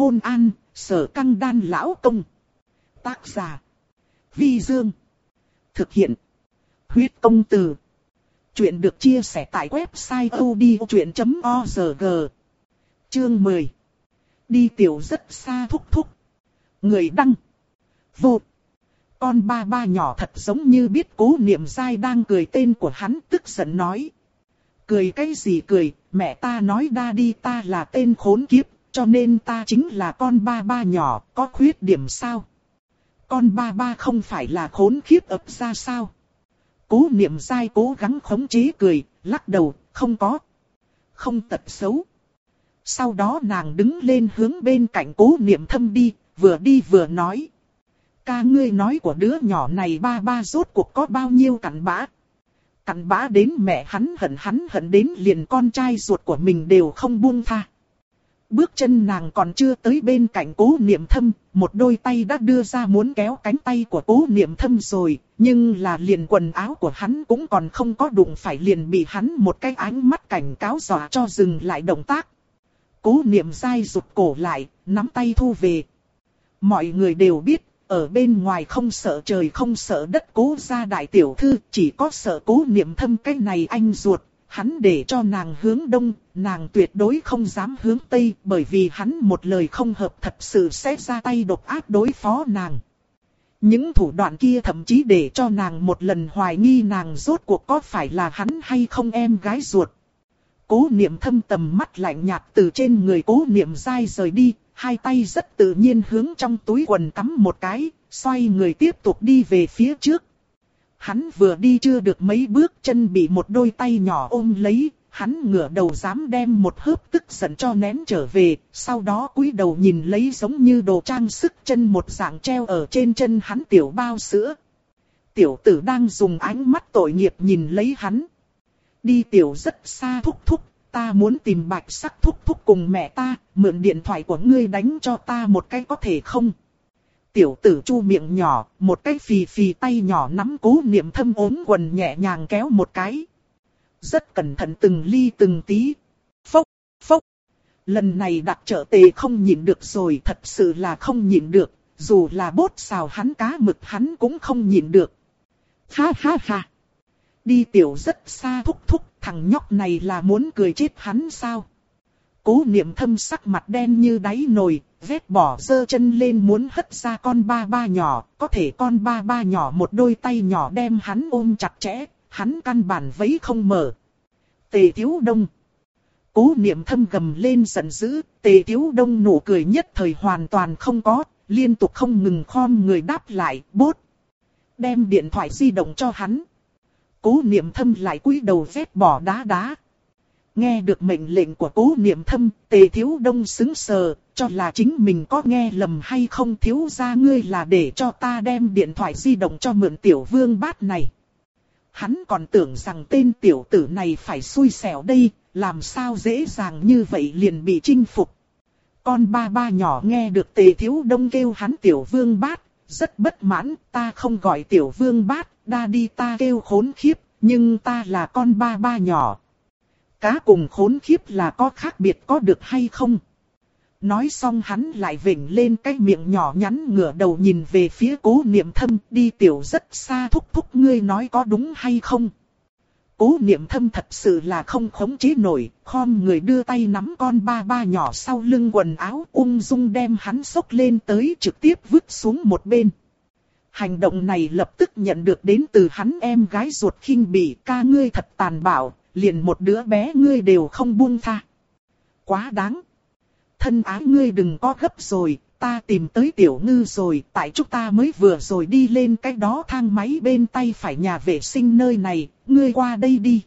hôn an, sở căng đan lão công. Tác giả. Vi Dương. Thực hiện. Huyết công từ. Chuyện được chia sẻ tại website odchuyện.org. Chương 10. Đi tiểu rất xa thúc thúc. Người đăng. Vô. Con ba ba nhỏ thật giống như biết cố niệm dai đang cười tên của hắn tức giận nói. Cười cái gì cười, mẹ ta nói đa đi ta là tên khốn kiếp, cho nên ta chính là con ba ba nhỏ, có khuyết điểm sao? Con ba ba không phải là khốn kiếp ập ra sao? Cố niệm dai cố gắng khống chế cười, lắc đầu, không có. Không tật xấu. Sau đó nàng đứng lên hướng bên cạnh cố niệm thâm đi, vừa đi vừa nói. Ca ngươi nói của đứa nhỏ này ba ba rốt cuộc có bao nhiêu cặn bã. Cặn bã đến mẹ hắn hận hắn hận đến liền con trai ruột của mình đều không buông tha. Bước chân nàng còn chưa tới bên cạnh cố niệm thâm, một đôi tay đã đưa ra muốn kéo cánh tay của cố niệm thâm rồi, nhưng là liền quần áo của hắn cũng còn không có đụng phải liền bị hắn một cái ánh mắt cảnh cáo dọa cho dừng lại động tác. Cố niệm dai rụt cổ lại, nắm tay thu về. Mọi người đều biết, ở bên ngoài không sợ trời không sợ đất cố gia đại tiểu thư, chỉ có sợ cố niệm thâm cái này anh ruột. Hắn để cho nàng hướng đông, nàng tuyệt đối không dám hướng tây bởi vì hắn một lời không hợp thật sự sẽ ra tay độc ác đối phó nàng. Những thủ đoạn kia thậm chí để cho nàng một lần hoài nghi nàng rốt cuộc có phải là hắn hay không em gái ruột. Cố niệm thâm tầm mắt lạnh nhạt từ trên người cố niệm dai rời đi, hai tay rất tự nhiên hướng trong túi quần cắm một cái, xoay người tiếp tục đi về phía trước. Hắn vừa đi chưa được mấy bước chân bị một đôi tay nhỏ ôm lấy, hắn ngửa đầu dám đem một hớp tức giận cho nén trở về, sau đó cúi đầu nhìn lấy giống như đồ trang sức chân một dạng treo ở trên chân hắn tiểu bao sữa. Tiểu tử đang dùng ánh mắt tội nghiệp nhìn lấy hắn. Đi tiểu rất xa thúc thúc, ta muốn tìm bạch sắc thúc thúc cùng mẹ ta, mượn điện thoại của ngươi đánh cho ta một cái có thể không? Tiểu tử chu miệng nhỏ, một cái phì phì tay nhỏ nắm cố niệm thâm ốm quần nhẹ nhàng kéo một cái. Rất cẩn thận từng ly từng tí. Phốc, phốc. Lần này đặt trợ tề không nhịn được rồi, thật sự là không nhịn được, dù là bốt xào hắn cá mực hắn cũng không nhịn được. Ha ha ha. Đi tiểu rất xa thúc thúc, thằng nhóc này là muốn cười chết hắn sao? Cố niệm thâm sắc mặt đen như đáy nồi, vết bỏ dơ chân lên muốn hất ra con ba ba nhỏ, có thể con ba ba nhỏ một đôi tay nhỏ đem hắn ôm chặt chẽ, hắn căn bản vấy không mở. Tề Thiếu Đông Cố niệm thâm gầm lên giận dữ, Tề Thiếu Đông nụ cười nhất thời hoàn toàn không có, liên tục không ngừng khom người đáp lại, bốt. Đem điện thoại di động cho hắn. Cố niệm thâm lại cúi đầu vét bỏ đá đá. Nghe được mệnh lệnh của cố niệm thâm, tề thiếu đông xứng sờ, cho là chính mình có nghe lầm hay không thiếu ra ngươi là để cho ta đem điện thoại di động cho mượn tiểu vương bát này. Hắn còn tưởng rằng tên tiểu tử này phải xui xẻo đây, làm sao dễ dàng như vậy liền bị chinh phục. Con ba ba nhỏ nghe được tề thiếu đông kêu hắn tiểu vương bát, rất bất mãn, ta không gọi tiểu vương bát, đa đi ta kêu khốn khiếp, nhưng ta là con ba ba nhỏ. Cá cùng khốn khiếp là có khác biệt có được hay không? Nói xong hắn lại vỉnh lên cái miệng nhỏ nhắn ngửa đầu nhìn về phía cố niệm thâm đi tiểu rất xa thúc thúc ngươi nói có đúng hay không? Cố niệm thâm thật sự là không khống chế nổi, khom người đưa tay nắm con ba ba nhỏ sau lưng quần áo ung dung đem hắn sốc lên tới trực tiếp vứt xuống một bên. Hành động này lập tức nhận được đến từ hắn em gái ruột khinh bỉ ca ngươi thật tàn bạo, liền một đứa bé ngươi đều không buông tha. Quá đáng. Thân ái ngươi đừng có gấp rồi, ta tìm tới tiểu ngư rồi, tại chúng ta mới vừa rồi đi lên cái đó thang máy bên tay phải nhà vệ sinh nơi này, ngươi qua đây đi.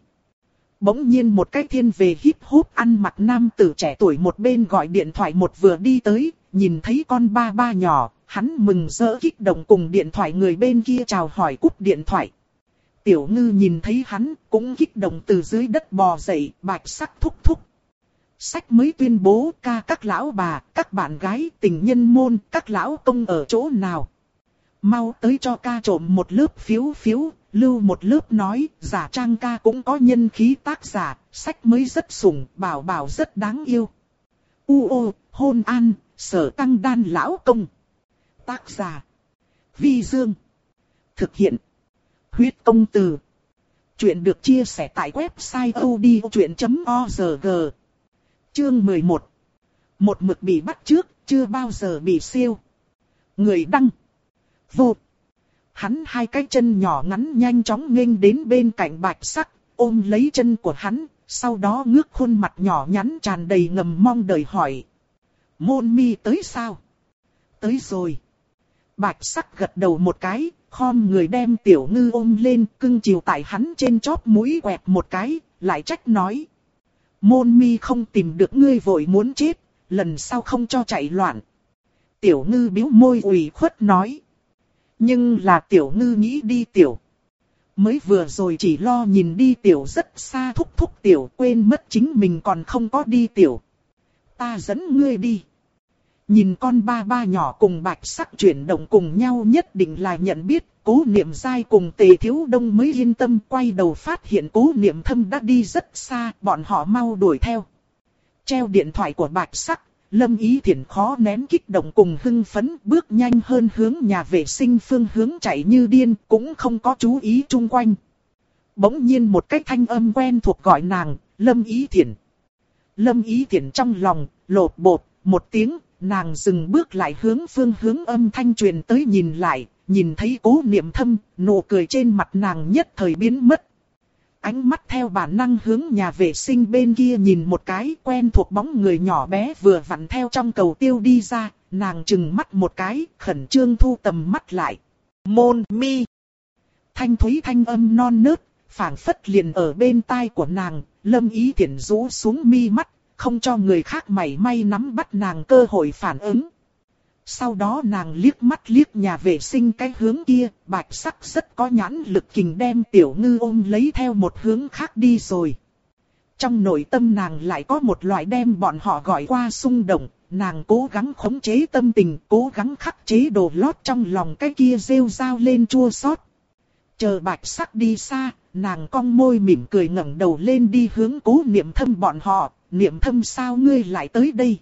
Bỗng nhiên một cái thiên về hip hop ăn mặc nam tử trẻ tuổi một bên gọi điện thoại một vừa đi tới, nhìn thấy con ba ba nhỏ, hắn mừng rỡ kích động cùng điện thoại người bên kia chào hỏi cúp điện thoại. Tiểu ngư nhìn thấy hắn cũng kích động từ dưới đất bò dậy, bạch sắc thúc thúc. Sách mới tuyên bố ca các lão bà, các bạn gái, tình nhân môn, các lão công ở chỗ nào. Mau tới cho ca trộm một lớp phiếu phiếu, lưu một lớp nói, giả trang ca cũng có nhân khí tác giả, sách mới rất sủng, bảo bảo rất đáng yêu. U ô, hôn an, sở tăng đan lão công. Tác giả. Vi Dương. Thực hiện. Huyết công từ. Chuyện được chia sẻ tại website odchuyện.org. Chương 11. Một mực bị bắt trước, chưa bao giờ bị siêu. Người đăng. Vô. Hắn hai cái chân nhỏ ngắn nhanh chóng nghênh đến bên cạnh bạch sắc, ôm lấy chân của hắn, sau đó ngước khuôn mặt nhỏ nhắn tràn đầy ngầm mong đợi hỏi. Môn mi tới sao? Tới rồi. Bạch sắc gật đầu một cái, khom người đem tiểu ngư ôm lên, cưng chiều tại hắn trên chóp mũi quẹt một cái, lại trách nói. Môn mi không tìm được ngươi vội muốn chết, lần sau không cho chạy loạn. Tiểu ngư biếu môi ủy khuất nói. Nhưng là tiểu ngư nghĩ đi tiểu. Mới vừa rồi chỉ lo nhìn đi tiểu rất xa thúc thúc tiểu quên mất chính mình còn không có đi tiểu. Ta dẫn ngươi đi. Nhìn con ba ba nhỏ cùng bạch sắc chuyển động cùng nhau nhất định là nhận biết, cố niệm dai cùng tề thiếu đông mới yên tâm quay đầu phát hiện cố niệm thâm đã đi rất xa, bọn họ mau đuổi theo. Treo điện thoại của bạch sắc, lâm ý thiện khó nén kích động cùng hưng phấn bước nhanh hơn hướng nhà vệ sinh phương hướng chạy như điên, cũng không có chú ý chung quanh. Bỗng nhiên một cái thanh âm quen thuộc gọi nàng, lâm ý thiện. Lâm ý thiện trong lòng, lột bột, một tiếng, nàng dừng bước lại hướng phương hướng âm thanh truyền tới nhìn lại, nhìn thấy cố niệm thâm, nụ cười trên mặt nàng nhất thời biến mất. Ánh mắt theo bản năng hướng nhà vệ sinh bên kia nhìn một cái quen thuộc bóng người nhỏ bé vừa vặn theo trong cầu tiêu đi ra, nàng chừng mắt một cái, khẩn trương thu tầm mắt lại. Môn mi. Thanh thúy thanh âm non nớt, phảng phất liền ở bên tai của nàng, lâm ý thiện rũ xuống mi mắt, không cho người khác mảy may nắm bắt nàng cơ hội phản ứng. Sau đó nàng liếc mắt liếc nhà vệ sinh cái hướng kia, bạch sắc rất có nhãn lực kình đem tiểu ngư ôm lấy theo một hướng khác đi rồi. Trong nội tâm nàng lại có một loại đem bọn họ gọi qua xung động, nàng cố gắng khống chế tâm tình, cố gắng khắc chế đồ lót trong lòng cái kia rêu rao lên chua xót. Chờ bạch sắc đi xa, nàng cong môi mỉm cười ngẩng đầu lên đi hướng cố niệm thâm bọn họ, niệm thâm sao ngươi lại tới đây.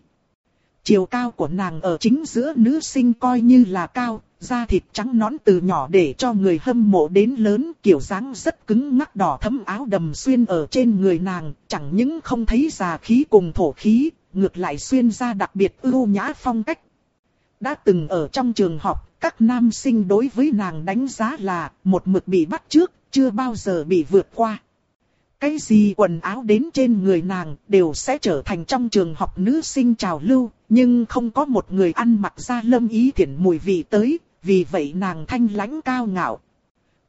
Chiều cao của nàng ở chính giữa nữ sinh coi như là cao, da thịt trắng nõn từ nhỏ để cho người hâm mộ đến lớn, kiểu dáng rất cứng ngắc đỏ thấm áo đầm xuyên ở trên người nàng, chẳng những không thấy già khí cùng thổ khí, ngược lại xuyên ra đặc biệt ưu nhã phong cách. Đã từng ở trong trường học, các nam sinh đối với nàng đánh giá là một mực bị bắt trước, chưa bao giờ bị vượt qua. Cái gì quần áo đến trên người nàng đều sẽ trở thành trong trường học nữ sinh trào lưu, nhưng không có một người ăn mặc ra lâm ý thiện mùi vị tới, vì vậy nàng thanh lãnh cao ngạo.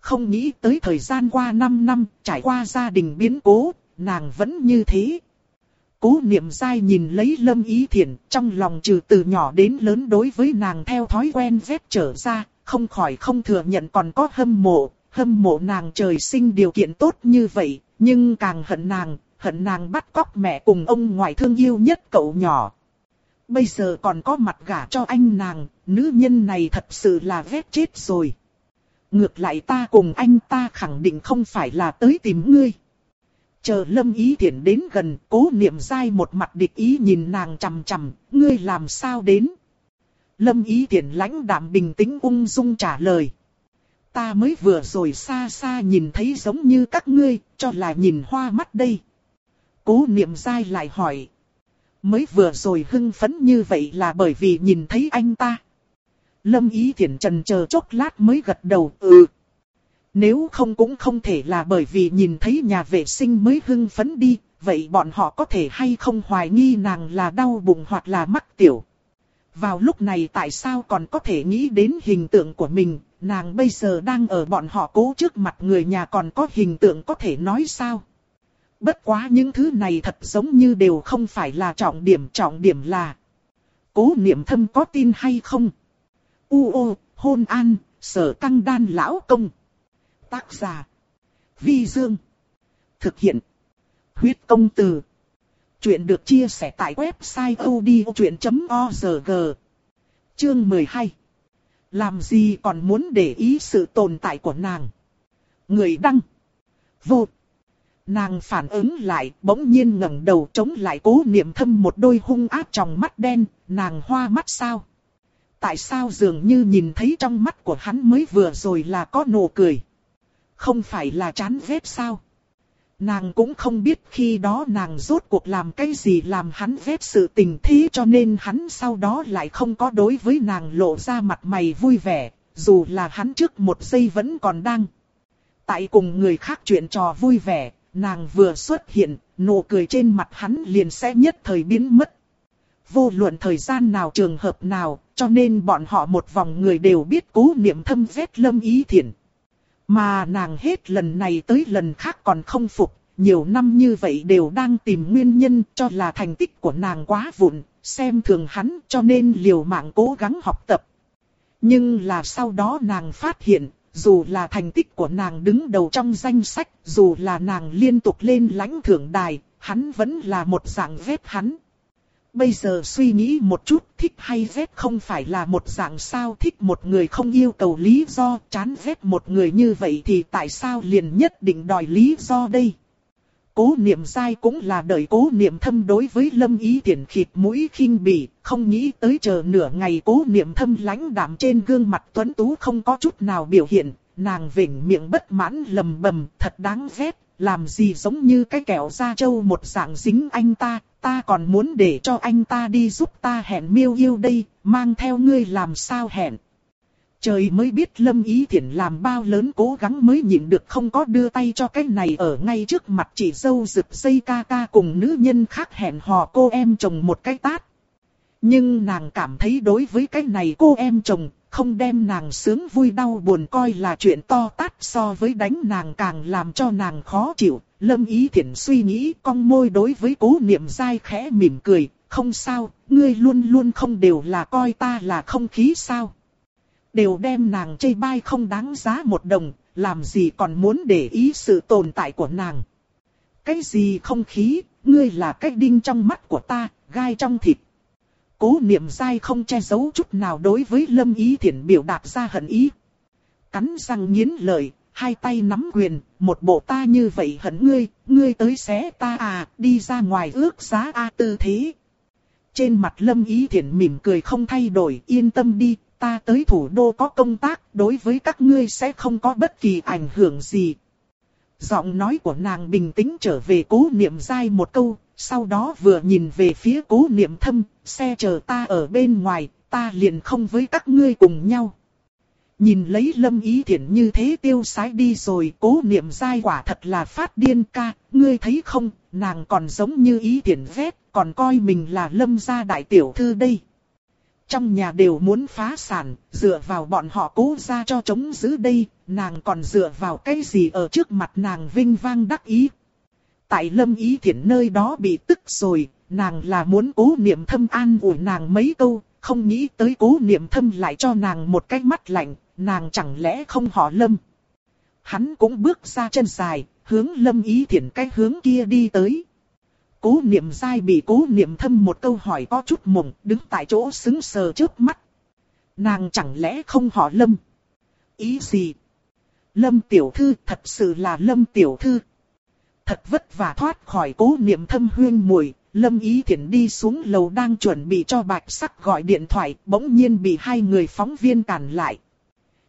Không nghĩ tới thời gian qua 5 năm, trải qua gia đình biến cố, nàng vẫn như thế. Cố niệm dai nhìn lấy lâm ý thiện, trong lòng trừ từ nhỏ đến lớn đối với nàng theo thói quen vết trở ra, không khỏi không thừa nhận còn có hâm mộ, hâm mộ nàng trời sinh điều kiện tốt như vậy, nhưng càng hận nàng, hận nàng bắt cóc mẹ cùng ông ngoại thương yêu nhất cậu nhỏ. Bây giờ còn có mặt gả cho anh nàng, nữ nhân này thật sự là ghét chết rồi. Ngược lại ta cùng anh ta khẳng định không phải là tới tìm ngươi. Chờ lâm ý thiện đến gần, cố niệm dai một mặt địch ý nhìn nàng chằm chằm, ngươi làm sao đến. Lâm ý thiện lãnh đạm bình tĩnh ung dung trả lời. Ta mới vừa rồi xa xa nhìn thấy giống như các ngươi, cho là nhìn hoa mắt đây. Cố niệm dai lại hỏi. Mới vừa rồi hưng phấn như vậy là bởi vì nhìn thấy anh ta. Lâm ý thiển trần chờ chốc lát mới gật đầu ừ. Nếu không cũng không thể là bởi vì nhìn thấy nhà vệ sinh mới hưng phấn đi, vậy bọn họ có thể hay không hoài nghi nàng là đau bụng hoặc là mắc tiểu. Vào lúc này tại sao còn có thể nghĩ đến hình tượng của mình, nàng bây giờ đang ở bọn họ cố trước mặt người nhà còn có hình tượng có thể nói sao? Bất quá những thứ này thật giống như đều không phải là trọng điểm, trọng điểm là Cố niệm thâm có tin hay không? U ô, hôn an, sở căng đan lão công. Tác giả. Vi Dương. Thực hiện. Huyết công từ. Chuyện được chia sẻ tại website odchuyện.org. Chương 12. Làm gì còn muốn để ý sự tồn tại của nàng? Người đăng. Vô. Nàng phản ứng lại, bỗng nhiên ngẩng đầu chống lại cố niệm thâm một đôi hung ác trong mắt đen, nàng hoa mắt sao? Tại sao dường như nhìn thấy trong mắt của hắn mới vừa rồi là có nụ cười? Không phải là chán ghét sao? Nàng cũng không biết khi đó nàng rốt cuộc làm cái gì làm hắn vết sự tình thế cho nên hắn sau đó lại không có đối với nàng lộ ra mặt mày vui vẻ, dù là hắn trước một giây vẫn còn đang. Tại cùng người khác chuyện trò vui vẻ, nàng vừa xuất hiện, nụ cười trên mặt hắn liền sẽ nhất thời biến mất. Vô luận thời gian nào trường hợp nào, cho nên bọn họ một vòng người đều biết cố niệm thâm vết lâm ý thiện. Mà nàng hết lần này tới lần khác còn không phục, nhiều năm như vậy đều đang tìm nguyên nhân cho là thành tích của nàng quá vụn, xem thường hắn cho nên liều mạng cố gắng học tập. Nhưng là sau đó nàng phát hiện, dù là thành tích của nàng đứng đầu trong danh sách, dù là nàng liên tục lên lãnh thưởng đài, hắn vẫn là một dạng vết hắn. Bây giờ suy nghĩ một chút, thích hay ghét không phải là một dạng sao thích một người không yêu cầu lý do, chán ghét một người như vậy thì tại sao liền nhất định đòi lý do đây? Cố niệm sai cũng là đợi cố niệm thâm đối với lâm ý tiện khịt mũi khinh bỉ, không nghĩ tới chờ nửa ngày cố niệm thâm lãnh đạm trên gương mặt tuấn tú không có chút nào biểu hiện, nàng vỉnh miệng bất mãn lầm bầm thật đáng ghét, làm gì giống như cái kẹo da trâu một dạng dính anh ta, ta còn muốn để cho anh ta đi giúp ta hẹn miêu yêu đây, mang theo ngươi làm sao hẹn. Trời mới biết Lâm Ý Thiển làm bao lớn cố gắng mới nhịn được không có đưa tay cho cái này ở ngay trước mặt chị dâu rực dây ca ca cùng nữ nhân khác hẹn hò cô em chồng một cái tát. Nhưng nàng cảm thấy đối với cái này cô em chồng, không đem nàng sướng vui đau buồn coi là chuyện to tát so với đánh nàng càng làm cho nàng khó chịu. Lâm Ý Thiển suy nghĩ cong môi đối với cố niệm dai khẽ mỉm cười, không sao, ngươi luôn luôn không đều là coi ta là không khí sao. Đều đem nàng chây bai không đáng giá một đồng, làm gì còn muốn để ý sự tồn tại của nàng. Cái gì không khí, ngươi là cái đinh trong mắt của ta, gai trong thịt. Cố niệm dai không che giấu chút nào đối với lâm ý thiện biểu đạt ra hận ý. Cắn răng nghiến lợi, hai tay nắm quyền, một bộ ta như vậy hận ngươi, ngươi tới xé ta à, đi ra ngoài ước giá a tư thế. Trên mặt lâm ý thiện mỉm cười không thay đổi, yên tâm đi, ta tới thủ đô có công tác, đối với các ngươi sẽ không có bất kỳ ảnh hưởng gì. Giọng nói của nàng bình tĩnh trở về cố niệm dai một câu, sau đó vừa nhìn về phía cố niệm thâm, xe chờ ta ở bên ngoài, ta liền không với các ngươi cùng nhau. Nhìn lấy lâm ý thiện như thế tiêu sái đi rồi cố niệm dai quả thật là phát điên ca, ngươi thấy không, nàng còn giống như ý thiện vét, còn coi mình là lâm gia đại tiểu thư đây. Trong nhà đều muốn phá sản, dựa vào bọn họ cố ra cho chống giữ đây, nàng còn dựa vào cái gì ở trước mặt nàng vinh vang đắc ý. Tại lâm ý thiện nơi đó bị tức rồi, nàng là muốn cố niệm thâm an ủi nàng mấy câu, không nghĩ tới cố niệm thâm lại cho nàng một cái mắt lạnh, nàng chẳng lẽ không họ lâm. Hắn cũng bước ra chân dài, hướng lâm ý thiện cái hướng kia đi tới. Cố niệm dai bị cố niệm thâm một câu hỏi có chút mộng, đứng tại chỗ xứng sờ trước mắt. Nàng chẳng lẽ không họ lâm? Ý gì? Lâm tiểu thư thật sự là lâm tiểu thư. Thật vất vả thoát khỏi cố niệm thâm huyên mùi, lâm ý thiện đi xuống lầu đang chuẩn bị cho bạch sắc gọi điện thoại, bỗng nhiên bị hai người phóng viên cản lại.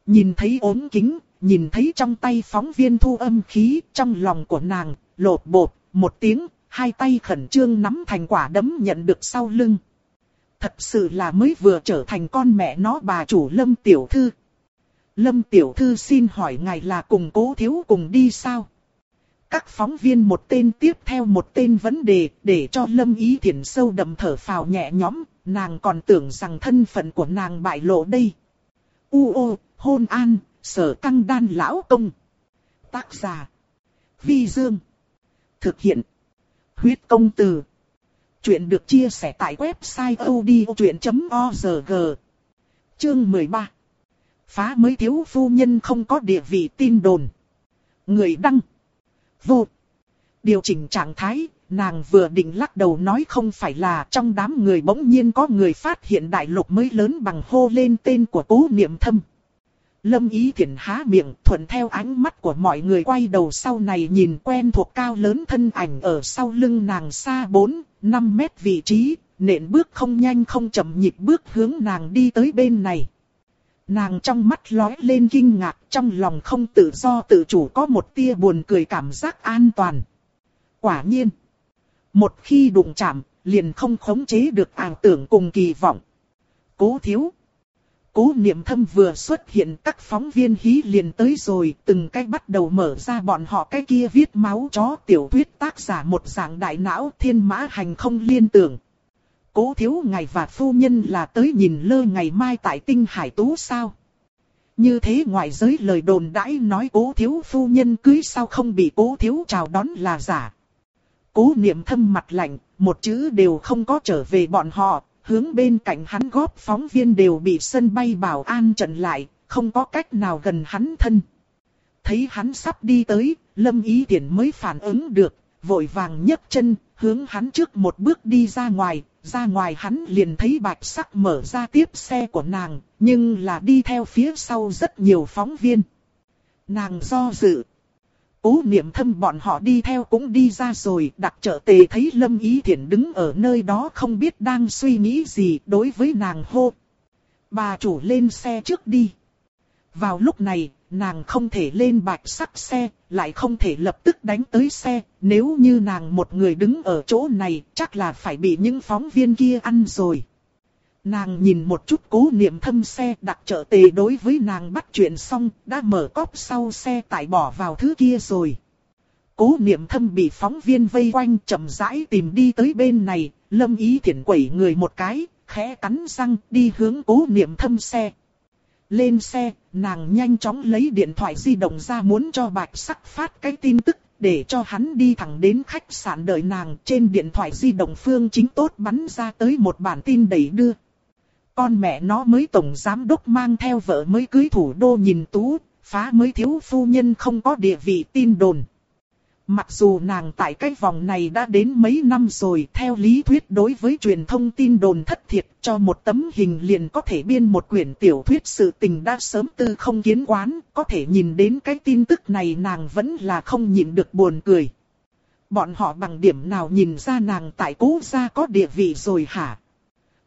Nhìn thấy ốm kính, nhìn thấy trong tay phóng viên thu âm khí, trong lòng của nàng, lột bột, một tiếng, hai tay khẩn trương nắm thành quả đấm nhận được sau lưng. Thật sự là mới vừa trở thành con mẹ nó bà chủ Lâm Tiểu Thư. Lâm Tiểu Thư xin hỏi ngài là cùng cố thiếu cùng đi sao? Các phóng viên một tên tiếp theo một tên vấn đề để cho Lâm Ý Thiển sâu đậm thở phào nhẹ nhõm, nàng còn tưởng rằng thân phận của nàng bại lộ đây. U ô, hôn an, sở căng đan lão công. Tác giả. Vi Dương. Thực hiện. Huyết công từ. Chuyện được chia sẻ tại website odchuyện.org. Chương 13. Phá mới thiếu phu nhân không có địa vị tin đồn. Người đăng. Vô. Điều chỉnh trạng thái, nàng vừa định lắc đầu nói không phải là trong đám người bỗng nhiên có người phát hiện đại lục mới lớn bằng hô lên tên của cố niệm thâm. Lâm Ý Thiển há miệng thuận theo ánh mắt của mọi người quay đầu sau này nhìn quen thuộc cao lớn thân ảnh ở sau lưng nàng xa 4, 5 mét vị trí, nện bước không nhanh không chậm nhịp bước hướng nàng đi tới bên này. Nàng trong mắt lóe lên kinh ngạc, trong lòng không tự do tự chủ có một tia buồn cười cảm giác an toàn. Quả nhiên, một khi đụng chạm, liền không khống chế được ảo tưởng cùng kỳ vọng. Cố thiếu. Cố niệm thâm vừa xuất hiện các phóng viên hí liền tới rồi, từng cái bắt đầu mở ra bọn họ cái kia viết máu chó tiểu thuyết tác giả một dạng đại não thiên mã hành không liên tưởng. Cố thiếu ngài và phu nhân là tới nhìn lơ ngày mai tại tinh hải tú sao? Như thế ngoại giới lời đồn đãi nói cố thiếu phu nhân cưới sao không bị cố thiếu chào đón là giả. Cố niệm thâm mặt lạnh, một chữ đều không có trở về bọn họ, hướng bên cạnh hắn góp phóng viên đều bị sân bay bảo an chặn lại, không có cách nào gần hắn thân. Thấy hắn sắp đi tới, Lâm Ý Thiển mới phản ứng được, vội vàng nhấc chân, hướng hắn trước một bước đi ra ngoài, ra ngoài hắn liền thấy bạch sắc mở ra tiếp xe của nàng, nhưng là đi theo phía sau rất nhiều phóng viên. Nàng do dự. Cố niệm thâm bọn họ đi theo cũng đi ra rồi, đặc trợ tề thấy Lâm Ý Thiển đứng ở nơi đó không biết đang suy nghĩ gì đối với nàng hô. Bà chủ lên xe trước đi. Vào lúc này, nàng không thể lên bạch sắc xe, lại không thể lập tức đánh tới xe, nếu như nàng một người đứng ở chỗ này, chắc là phải bị những phóng viên kia ăn rồi. Nàng nhìn một chút cố niệm thâm xe đặt trợ tề đối với nàng bắt chuyện xong, đã mở cốp sau xe tải bỏ vào thứ kia rồi. Cố niệm thâm bị phóng viên vây quanh chậm rãi tìm đi tới bên này, lâm ý thiển quẩy người một cái, khẽ cắn răng đi hướng cố niệm thâm xe. Lên xe, nàng nhanh chóng lấy điện thoại di động ra muốn cho bạch sắc phát cái tin tức, để cho hắn đi thẳng đến khách sạn đợi nàng trên điện thoại di động phương chính tốt bắn ra tới một bản tin đẩy đưa. Con mẹ nó mới tổng giám đốc mang theo vợ mới cưới thủ đô nhìn tú, phá mới thiếu phu nhân không có địa vị tin đồn. Mặc dù nàng tại cái vòng này đã đến mấy năm rồi, theo lý thuyết đối với truyền thông tin đồn thất thiệt cho một tấm hình liền có thể biên một quyển tiểu thuyết sự tình đã sớm tư không kiến quán, có thể nhìn đến cái tin tức này nàng vẫn là không nhịn được buồn cười. Bọn họ bằng điểm nào nhìn ra nàng tại cố gia có địa vị rồi hả?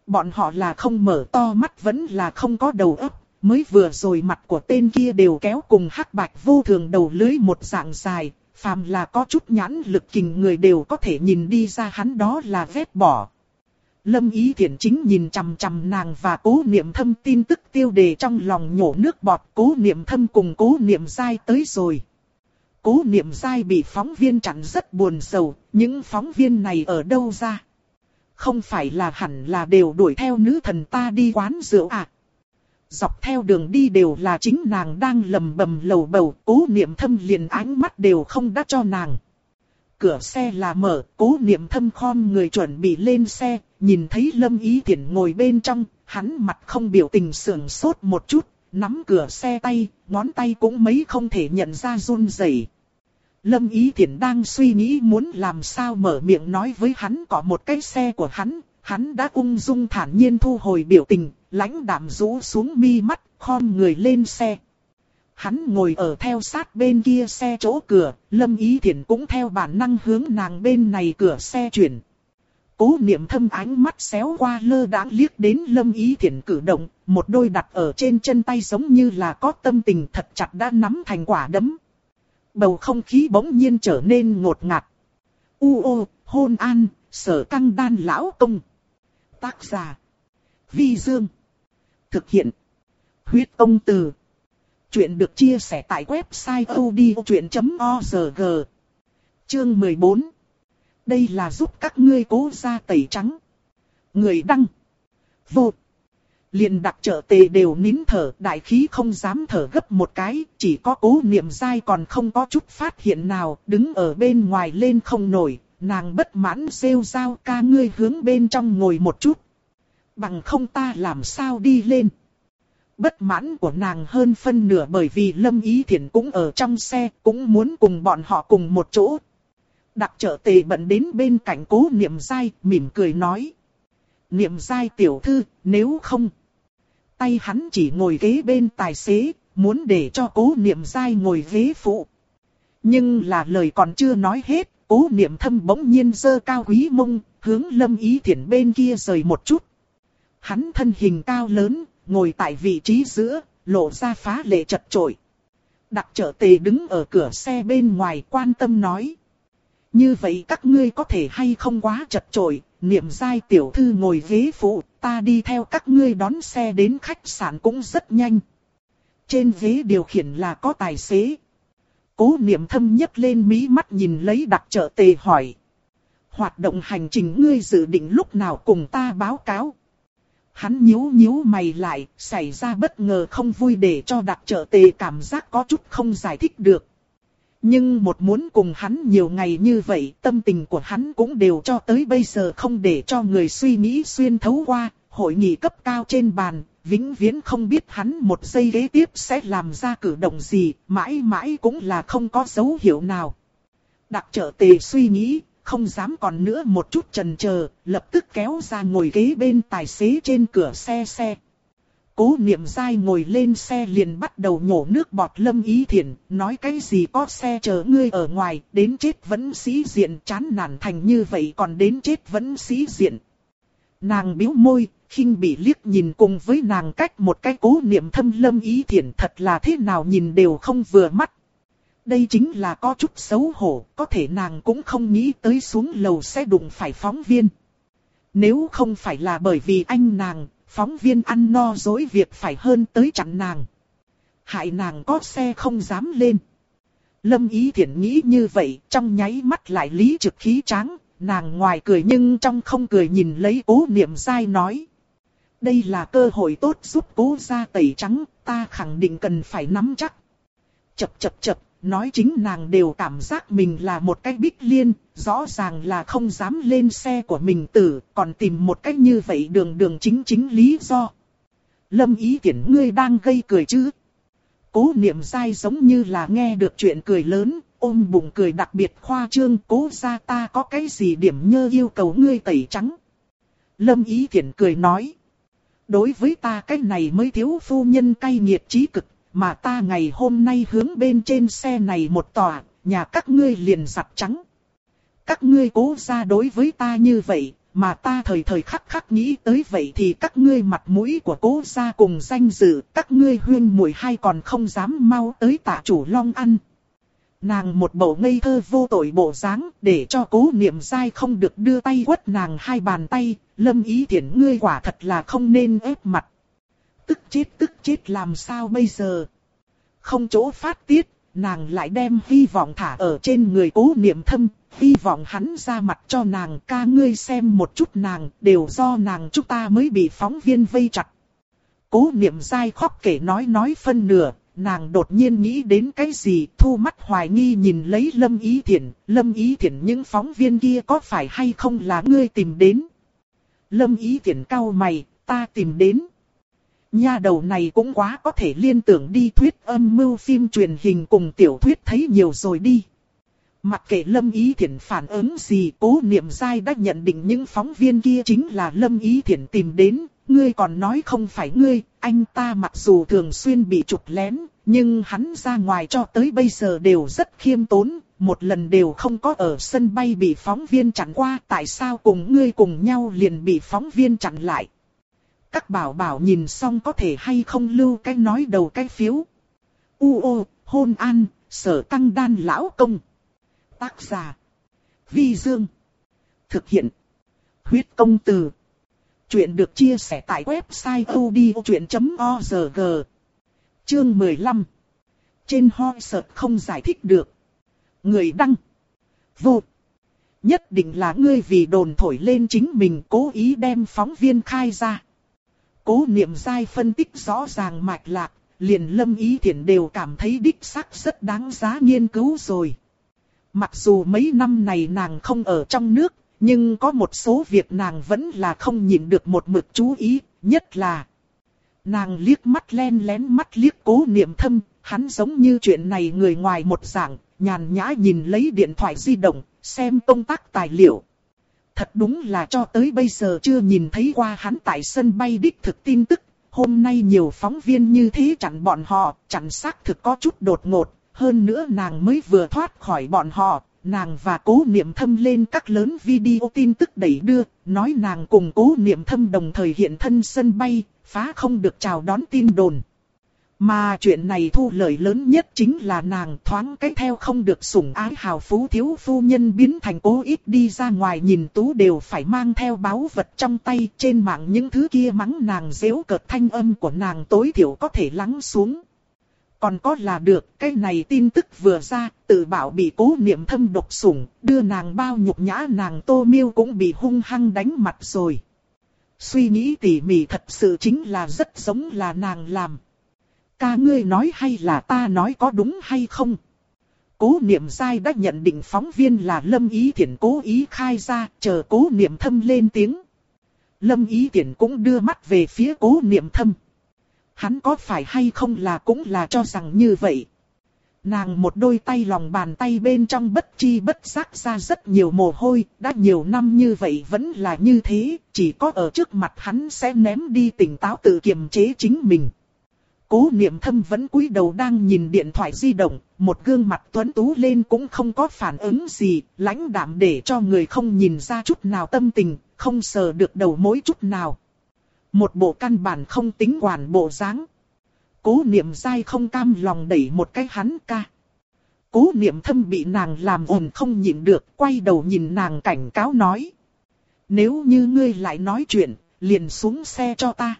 Bọn họ là không mở to mắt vẫn là không có đầu óc, mới vừa rồi mặt của tên kia đều kéo cùng hắc bạch vô thường đầu lưới một dạng dài, phàm là có chút nhãn lực kình người đều có thể nhìn đi ra hắn đó là vết bỏ. Lâm ý Thiển chính nhìn chằm chằm nàng và cố niệm thâm tin tức tiêu đề trong lòng nhổ nước bọt cố niệm thâm cùng cố niệm dai tới rồi. Cố niệm dai bị phóng viên chặn rất buồn sầu, những phóng viên này ở đâu ra? Không phải là hẳn là đều đuổi theo nữ thần ta đi quán rượu à? Dọc theo đường đi đều là chính nàng đang lầm bầm lầu bầu, cố niệm thâm liền ánh mắt đều không đắt cho nàng. Cửa xe là mở, cố niệm thâm khom người chuẩn bị lên xe, nhìn thấy lâm ý thiển ngồi bên trong, hắn mặt không biểu tình sườn sốt một chút, nắm cửa xe tay, ngón tay cũng mấy không thể nhận ra run rẩy. Lâm Ý Thiển đang suy nghĩ muốn làm sao mở miệng nói với hắn có một cái xe của hắn, hắn đã ung dung thản nhiên thu hồi biểu tình, lãnh đạm rũ xuống mi mắt, khom người lên xe. Hắn ngồi ở theo sát bên kia xe chỗ cửa, Lâm Ý Thiển cũng theo bản năng hướng nàng bên này cửa xe chuyển. Cố niệm thâm ánh mắt xéo qua lơ đãng liếc đến Lâm Ý Thiển cử động, một đôi đặt ở trên chân tay giống như là có tâm tình thật chặt đã nắm thành quả đấm. Bầu không khí bỗng nhiên trở nên ngột ngạt. U ô, hôn an, sở căng đan lão công. Tác giả. Vi Dương. Thực hiện. Huyết công từ. Chuyện được chia sẻ tại website odchuyện.org. Chương 14. Đây là giúp các ngươi cố ra tẩy trắng. Người đăng. Vột. Liền đặc trợ tề đều nín thở, đại khí không dám thở gấp một cái, chỉ có cố niệm dai còn không có chút phát hiện nào, đứng ở bên ngoài lên không nổi, nàng bất mãn rêu rao ca ngươi hướng bên trong ngồi một chút. Bằng không ta làm sao đi lên. Bất mãn của nàng hơn phân nửa bởi vì Lâm Ý Thiển cũng ở trong xe, cũng muốn cùng bọn họ cùng một chỗ. Đặc trợ tề bận đến bên cạnh cố niệm dai, mỉm cười nói. Niệm dai tiểu thư, nếu không... Tay hắn chỉ ngồi ghế bên tài xế, muốn để cho cố niệm dai ngồi ghế phụ. Nhưng là lời còn chưa nói hết, cố niệm thâm bỗng nhiên dơ cao quý mông, hướng lâm ý thiển bên kia rời một chút. Hắn thân hình cao lớn, ngồi tại vị trí giữa, lộ ra phá lệ chật trội. Đặc trợ tề đứng ở cửa xe bên ngoài quan tâm nói. Như vậy các ngươi có thể hay không quá chật trội, niệm giai tiểu thư ngồi ghế phụ, ta đi theo các ngươi đón xe đến khách sạn cũng rất nhanh. Trên ghế điều khiển là có tài xế. Cố niệm thâm nhấc lên mí mắt nhìn lấy đặc trợ tề hỏi. Hoạt động hành trình ngươi dự định lúc nào cùng ta báo cáo. Hắn nhíu nhíu mày lại, xảy ra bất ngờ không vui để cho đặc trợ tề cảm giác có chút không giải thích được. Nhưng một muốn cùng hắn nhiều ngày như vậy, tâm tình của hắn cũng đều cho tới bây giờ không để cho người suy nghĩ xuyên thấu qua, hội nghị cấp cao trên bàn, vĩnh viễn không biết hắn một giây kế tiếp sẽ làm ra cử động gì, mãi mãi cũng là không có dấu hiệu nào. Đặc trợ tề suy nghĩ, không dám còn nữa một chút trần chờ, lập tức kéo ra ngồi ghế bên tài xế trên cửa xe xe. Cố niệm dai ngồi lên xe liền bắt đầu nhổ nước bọt lâm ý thiện, nói cái gì có xe chờ ngươi ở ngoài, đến chết vẫn sĩ diện chán nản thành như vậy còn đến chết vẫn sĩ diện. Nàng biếu môi, khinh bị liếc nhìn cùng với nàng cách một cái cố niệm thâm lâm ý thiện thật là thế nào nhìn đều không vừa mắt. Đây chính là có chút xấu hổ, có thể nàng cũng không nghĩ tới xuống lầu sẽ đụng phải phóng viên. Nếu không phải là bởi vì anh nàng, phóng viên ăn no dối việc phải hơn tới chặn nàng. Hại nàng có xe không dám lên. Lâm Ý Thiển nghĩ như vậy, trong nháy mắt lại lý trực khí tráng, nàng ngoài cười nhưng trong không cười nhìn lấy cố niệm dai nói. Đây là cơ hội tốt giúp cố ra tẩy trắng, ta khẳng định cần phải nắm chắc. Chập chập chập, nói chính nàng đều cảm giác mình là một cái bích liên, rõ ràng là không dám lên xe của mình tử, còn tìm một cách như vậy đường đường chính chính lý do. Lâm ý tiện ngươi đang gây cười chứ? Cố niệm dai giống như là nghe được chuyện cười lớn, ôm bụng cười đặc biệt khoa trương cố ra ta có cái gì điểm nhơ yêu cầu ngươi tẩy trắng. Lâm ý thiện cười nói. Đối với ta cái này mới thiếu phu nhân cay nghiệt trí cực mà ta ngày hôm nay hướng bên trên xe này một tòa, nhà các ngươi liền giặt trắng. Các ngươi cố ra đối với ta như vậy, mà ta thời thời khắc khắc nghĩ tới vậy thì các ngươi mặt mũi của cố gia cùng danh dự, các ngươi huyên mùi hay còn không dám mau tới tạ chủ long ăn. Nàng một bộ ngây thơ vô tội bộ dáng, để cho cố niệm dai không được đưa tay quất nàng hai bàn tay, lâm ý thiện ngươi quả thật là không nên ép mặt tức chết tức chết làm sao bây giờ. Không chỗ phát tiết, nàng lại đem hy vọng thả ở trên người cố niệm thâm, hy vọng hắn ra mặt cho nàng ca ngươi xem một chút nàng, đều do nàng chúng ta mới bị phóng viên vây chặt. Cố niệm dai khóc kể nói nói phân nửa, nàng đột nhiên nghĩ đến cái gì, thu mắt hoài nghi nhìn lấy Lâm Ý Thiển, Lâm Ý Thiển những phóng viên kia có phải hay không là ngươi tìm đến. Lâm Ý Thiển cau mày, ta tìm đến. Nha đầu này cũng quá có thể liên tưởng đi thuyết âm mưu phim truyền hình cùng tiểu thuyết thấy nhiều rồi đi. Mặc kệ Lâm Ý Thiển phản ứng gì, cố niệm dai đã nhận định những phóng viên kia chính là Lâm Ý Thiển tìm đến, ngươi còn nói không phải ngươi, anh ta mặc dù thường xuyên bị trục lén, nhưng hắn ra ngoài cho tới bây giờ đều rất khiêm tốn, một lần đều không có ở sân bay bị phóng viên chặn qua, tại sao cùng ngươi cùng nhau liền bị phóng viên chặn lại? Các bảo bảo nhìn xong có thể hay không lưu cái nói đầu cái phiếu. U ô, hôn an, sở tăng đan lão công. Tác giả. Vi Dương. Thực hiện. Huyết công từ. Chuyện được chia sẻ tại website odchuyện.org. Chương 15. Trên ho sợ không giải thích được. Người đăng. Vô. Nhất định là ngươi vì đồn thổi lên chính mình cố ý đem phóng viên khai ra. Cố niệm dai phân tích rõ ràng mạch lạc, liền lâm ý thiện đều cảm thấy đích xác rất đáng giá nghiên cứu rồi. Mặc dù mấy năm này nàng không ở trong nước, nhưng có một số việc nàng vẫn là không nhịn được một mực chú ý, nhất là nàng liếc mắt len lén mắt liếc cố niệm thâm, hắn giống như chuyện này người ngoài một dạng, nhàn nhã nhìn lấy điện thoại di động, xem công tác tài liệu. Thật đúng là cho tới bây giờ chưa nhìn thấy qua hắn tại sân bay đích thực tin tức, hôm nay nhiều phóng viên như thế chặn bọn họ, chặn xác thực có chút đột ngột, hơn nữa nàng mới vừa thoát khỏi bọn họ, nàng và cố niệm thâm lên các lớn video tin tức đẩy đưa, nói nàng cùng cố niệm thâm đồng thời hiện thân sân bay, phá không được chào đón tin đồn. Mà chuyện này thu lợi lớn nhất chính là nàng thoáng cái theo không được sủng ái hào phú thiếu phu nhân biến thành cố ít đi ra ngoài nhìn tú đều phải mang theo báu vật trong tay trên mạng những thứ kia mắng nàng dễu cợt thanh âm của nàng tối thiểu có thể lắng xuống. Còn có là được, cái này tin tức vừa ra, tự bảo bị cố niệm thâm độc sủng, đưa nàng bao nhục nhã nàng tô miêu cũng bị hung hăng đánh mặt rồi. Suy nghĩ tỉ mỉ thật sự chính là rất giống là nàng làm. Ca ngươi nói hay là ta nói có đúng hay không? Cố niệm sai đã nhận định phóng viên là Lâm Ý Thiển cố ý khai ra, chờ cố niệm thâm lên tiếng. Lâm Ý Thiển cũng đưa mắt về phía cố niệm thâm. Hắn có phải hay không là cũng là cho rằng như vậy. Nàng một đôi tay lòng bàn tay bên trong bất chi bất giác ra rất nhiều mồ hôi, đã nhiều năm như vậy vẫn là như thế, chỉ có ở trước mặt hắn sẽ ném đi tỉnh táo tự kiềm chế chính mình. Cố niệm thâm vẫn cúi đầu đang nhìn điện thoại di động, một gương mặt tuấn tú lên cũng không có phản ứng gì, lãnh đạm để cho người không nhìn ra chút nào tâm tình, không sờ được đầu mối chút nào. Một bộ căn bản không tính quản bộ dáng. Cố niệm dai không cam lòng đẩy một cái hắn ca. Cố niệm thâm bị nàng làm ồn không nhịn được, quay đầu nhìn nàng cảnh cáo nói. Nếu như ngươi lại nói chuyện, liền xuống xe cho ta.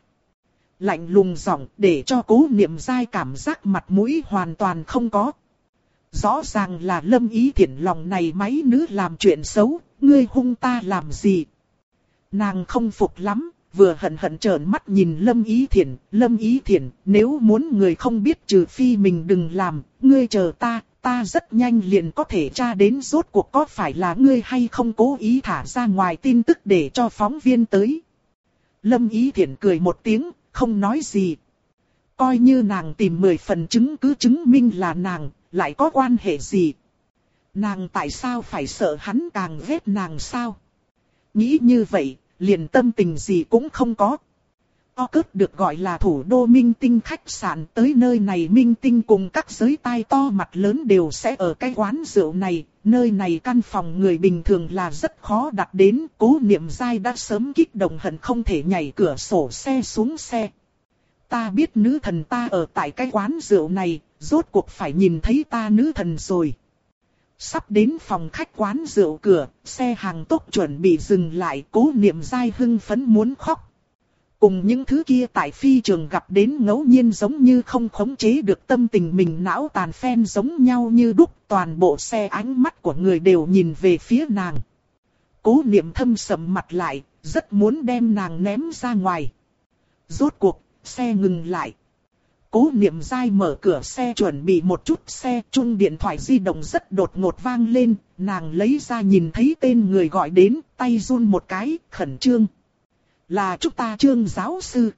Lạnh lùng giọng để cho cố niệm dai cảm giác mặt mũi hoàn toàn không có. Rõ ràng là lâm ý thiện lòng này máy nữ làm chuyện xấu, ngươi hung ta làm gì. Nàng không phục lắm, vừa hận hận trợn mắt nhìn lâm ý thiện, lâm ý thiện, nếu muốn người không biết trừ phi mình đừng làm, ngươi chờ ta, ta rất nhanh liền có thể tra đến rốt cuộc có phải là ngươi hay không cố ý thả ra ngoài tin tức để cho phóng viên tới. Lâm ý thiện cười một tiếng, không nói gì. Coi như nàng tìm 10 phần chứng cứ chứng minh là nàng, lại có quan hệ gì. Nàng tại sao phải sợ hắn càng ghét nàng sao? Nghĩ như vậy, liền tâm tình gì cũng không có. O cớt được gọi là thủ đô minh tinh khách sạn tới nơi này minh tinh cùng các giới tai to mặt lớn đều sẽ ở cái quán rượu này, nơi này căn phòng người bình thường là rất khó đặt đến, cố niệm dai đã sớm kích động hận không thể nhảy cửa sổ xe xuống xe. Ta biết nữ thần ta ở tại cái quán rượu này, rốt cuộc phải nhìn thấy ta nữ thần rồi. Sắp đến phòng khách quán rượu cửa, xe hàng tốc chuẩn bị dừng lại, cố niệm dai hưng phấn muốn khóc. Cùng những thứ kia tại phi trường gặp đến ngẫu nhiên giống như không khống chế được tâm tình mình não tàn phen giống nhau như đúc toàn bộ xe ánh mắt của người đều nhìn về phía nàng. Cố niệm thâm sầm mặt lại, rất muốn đem nàng ném ra ngoài. Rốt cuộc, xe ngừng lại. Cố niệm dai mở cửa xe chuẩn bị một chút xe chung điện thoại di động rất đột ngột vang lên, nàng lấy ra nhìn thấy tên người gọi đến, tay run một cái, khẩn trương. Là chúng ta trương giáo sư.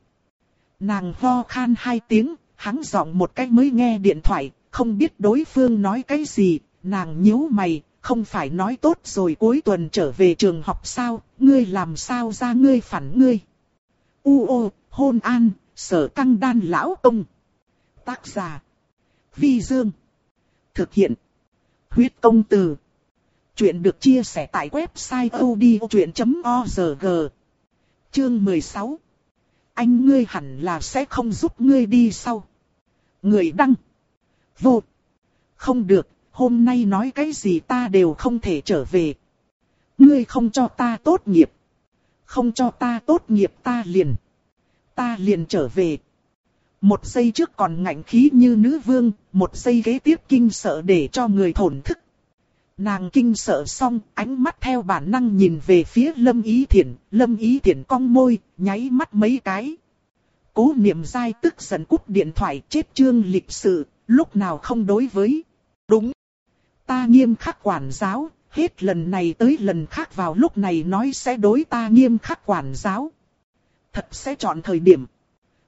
Nàng ho khan hai tiếng, hắn giọng một cách mới nghe điện thoại, không biết đối phương nói cái gì, nàng nhíu mày, không phải nói tốt rồi cuối tuần trở về trường học sao, ngươi làm sao ra ngươi phản ngươi. U ô, hôn an, sở căng đan lão ông. Tác giả. Vi Dương. Thực hiện. Huyết công từ. Chuyện được chia sẻ tại website odchuyện.org. Chương 16. Anh ngươi hẳn là sẽ không giúp ngươi đi sau. Người đăng. Vô. Không được, hôm nay nói cái gì ta đều không thể trở về. Ngươi không cho ta tốt nghiệp. Không cho ta tốt nghiệp ta liền. Ta liền trở về. Một giây trước còn ngạnh khí như nữ vương, một giây kế tiếp kinh sợ để cho người thổn thức. Nàng kinh sợ xong, ánh mắt theo bản năng nhìn về phía Lâm Ý Thiển, Lâm Ý Thiển cong môi, nháy mắt mấy cái. Cố niệm dai tức giận cúp điện thoại chết chương lịch sự, lúc nào không đối với. Đúng. Ta nghiêm khắc quản giáo, hết lần này tới lần khác vào lúc này nói sẽ đối ta nghiêm khắc quản giáo. Thật sẽ chọn thời điểm.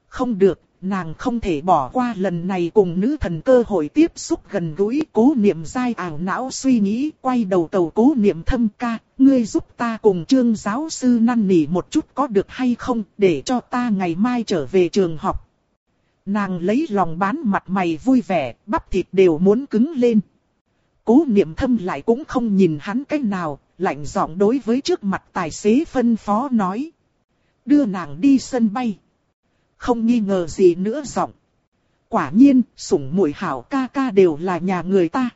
Không được, nàng không thể bỏ qua lần này cùng nữ thần cơ hội tiếp xúc gần gũi cố niệm dai ảo não suy nghĩ quay đầu tàu cố niệm thâm ca, ngươi giúp ta cùng trương giáo sư năn nỉ một chút có được hay không để cho ta ngày mai trở về trường học. Nàng lấy lòng bán mặt mày vui vẻ, bắp thịt đều muốn cứng lên. Cố niệm thâm lại cũng không nhìn hắn cách nào, lạnh giọng đối với trước mặt tài xế phân phó nói. Đưa nàng đi sân bay. Không nghi ngờ gì nữa giọng. Quả nhiên, sủng muội hảo ca ca đều là nhà người ta.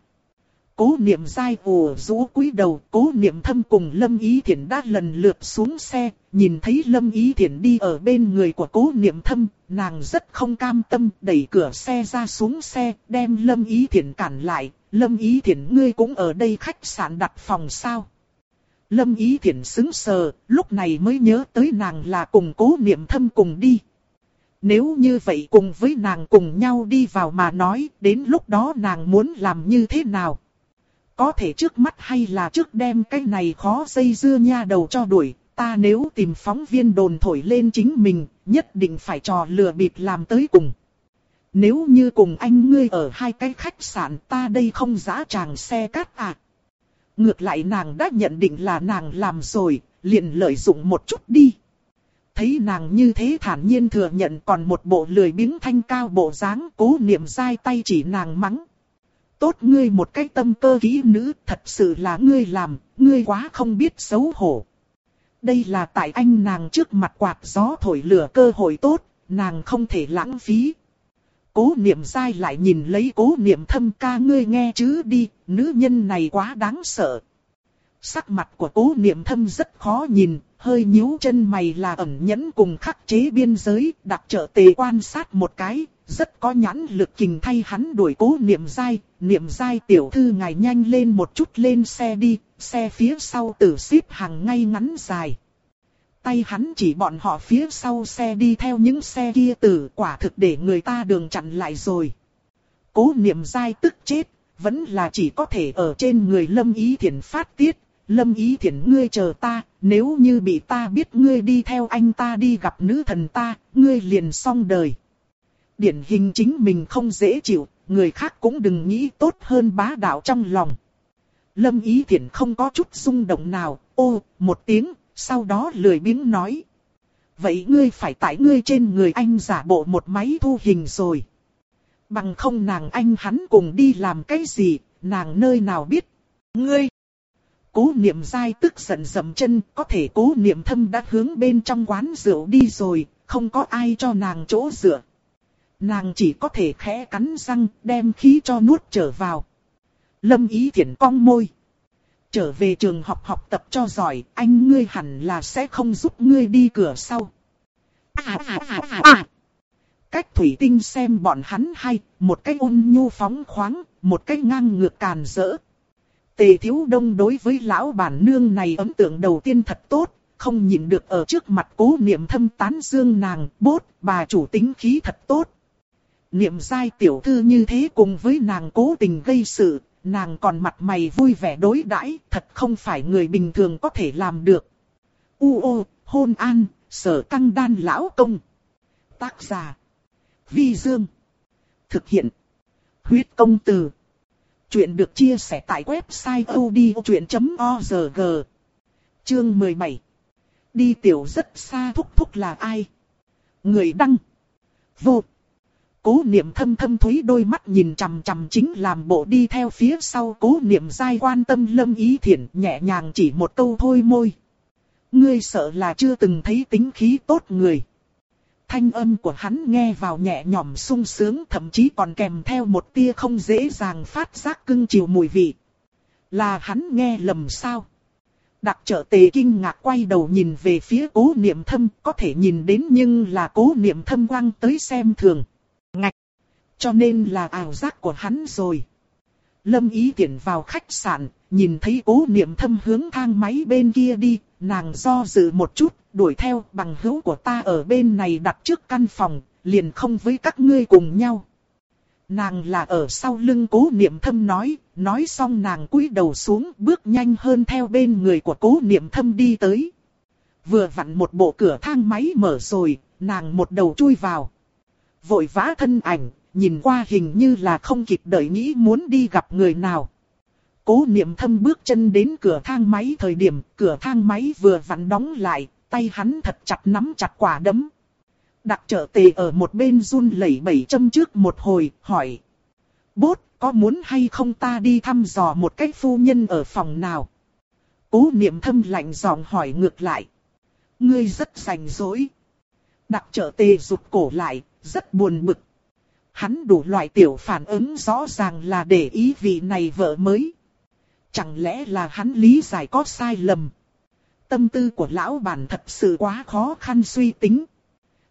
Cố niệm dai vù rũ cúi đầu, cố niệm thâm cùng Lâm Ý Thiển đã lần lượt xuống xe, nhìn thấy Lâm Ý Thiển đi ở bên người của cố niệm thâm, nàng rất không cam tâm, đẩy cửa xe ra xuống xe, đem Lâm Ý Thiển cản lại, Lâm Ý Thiển ngươi cũng ở đây khách sạn đặt phòng sao. Lâm Ý Thiển xứng sờ, lúc này mới nhớ tới nàng là cùng cố niệm thâm cùng đi. Nếu như vậy cùng với nàng cùng nhau đi vào mà nói, đến lúc đó nàng muốn làm như thế nào? Có thể trước mắt hay là trước đem cái này khó dây dưa nha đầu cho đuổi, ta nếu tìm phóng viên đồn thổi lên chính mình, nhất định phải trò lừa bịp làm tới cùng. Nếu như cùng anh ngươi ở hai cái khách sạn ta đây không giá tràng xe cát à. Ngược lại nàng đã nhận định là nàng làm rồi, liền lợi dụng một chút đi. Thấy nàng như thế thản nhiên thừa nhận còn một bộ lười biếng thanh cao bộ dáng cố niệm dai tay chỉ nàng mắng. Tốt ngươi một cái tâm cơ kỹ nữ thật sự là ngươi làm, ngươi quá không biết xấu hổ. Đây là tại anh nàng trước mặt quạt gió thổi lửa cơ hội tốt, nàng không thể lãng phí. Cố niệm dai lại nhìn lấy cố niệm thâm ca ngươi nghe chứ đi, nữ nhân này quá đáng sợ. Sắc mặt của cố niệm thâm rất khó nhìn, hơi nhíu chân mày là ẩn nhẫn cùng khắc chế biên giới, đặt trợ tề quan sát một cái, rất có nhãn lực kình thay hắn đuổi cố niệm dai, niệm dai tiểu thư ngài nhanh lên một chút lên xe đi, xe phía sau tử xếp hàng ngay ngắn dài. Tay hắn chỉ bọn họ phía sau xe đi theo những xe kia tử quả thực để người ta đường chặn lại rồi. Cố niệm dai tức chết, vẫn là chỉ có thể ở trên người lâm ý thiền phát tiết. Lâm ý Thiển ngươi chờ ta, nếu như bị ta biết ngươi đi theo anh ta đi gặp nữ thần ta, ngươi liền xong đời. Điển hình chính mình không dễ chịu, người khác cũng đừng nghĩ tốt hơn bá đạo trong lòng. Lâm ý thiện không có chút rung động nào, ô, một tiếng, sau đó lười biếng nói. Vậy ngươi phải tại ngươi trên người anh giả bộ một máy thu hình rồi. Bằng không nàng anh hắn cùng đi làm cái gì, nàng nơi nào biết. Ngươi! Cố niệm dai tức giận dầm chân, có thể cố niệm thâm đã hướng bên trong quán rượu đi rồi, không có ai cho nàng chỗ dựa. Nàng chỉ có thể khẽ cắn răng, đem khí cho nuốt trở vào. Lâm ý thiện cong môi. Trở về trường học học tập cho giỏi, anh ngươi hẳn là sẽ không giúp ngươi đi cửa sau. À, à, à, à, à. Cách thủy tinh xem bọn hắn hay, một cái ôn nhu phóng khoáng, một cái ngang ngược càn rỡ. Tề thiếu đông đối với lão bản nương này ấn tượng đầu tiên thật tốt, không nhìn được ở trước mặt cố niệm thâm tán dương nàng, bốt, bà chủ tính khí thật tốt. Niệm giai tiểu thư như thế cùng với nàng cố tình gây sự, nàng còn mặt mày vui vẻ đối đãi, thật không phải người bình thường có thể làm được. U ô, hôn an, sở căng đan lão công. Tác giả. Vi Dương. Thực hiện. Huyết công từ. Chuyện được chia sẻ tại website odchuyện.org. Chương 17. Đi tiểu rất xa thúc thúc là ai? Người đăng. Vô. Cố niệm thâm thâm thúy đôi mắt nhìn chằm chằm chính làm bộ đi theo phía sau cố niệm dai quan tâm lâm ý thiện nhẹ nhàng chỉ một câu thôi môi. Ngươi sợ là chưa từng thấy tính khí tốt người. Thanh âm của hắn nghe vào nhẹ nhõm sung sướng thậm chí còn kèm theo một tia không dễ dàng phát giác cưng chiều mùi vị. Là hắn nghe lầm sao? Đặc trợ tề kinh ngạc quay đầu nhìn về phía cố niệm thâm có thể nhìn đến nhưng là cố niệm thâm quăng tới xem thường. Ngạch. Cho nên là ảo giác của hắn rồi. Lâm ý tiện vào khách sạn, nhìn thấy cố niệm thâm hướng thang máy bên kia đi, nàng do dự một chút, đuổi theo bằng hữu của ta ở bên này đặt trước căn phòng, liền không với các ngươi cùng nhau. Nàng là ở sau lưng cố niệm thâm nói, nói xong nàng cúi đầu xuống bước nhanh hơn theo bên người của cố niệm thâm đi tới. Vừa vặn một bộ cửa thang máy mở rồi, nàng một đầu chui vào. vội vã thân ảnh, nhìn qua hình như là không kịp đợi nghĩ muốn đi gặp người nào. Cố niệm thâm bước chân đến cửa thang máy thời điểm cửa thang máy vừa vặn đóng lại, tay hắn thật chặt nắm chặt quả đấm. Đặc trợ tề ở một bên run lẩy bẩy châm trước một hồi, hỏi. Bốt, có muốn hay không ta đi thăm dò một cách phu nhân ở phòng nào? Cố niệm thâm lạnh giọng hỏi ngược lại. Ngươi rất rảnh rỗi. Đặc trợ tề rụt cổ lại, rất buồn bực. Hắn đủ loại tiểu phản ứng rõ ràng là để ý vị này vợ mới. Chẳng lẽ là hắn lý giải có sai lầm? Tâm tư của lão bản thật sự quá khó khăn suy tính.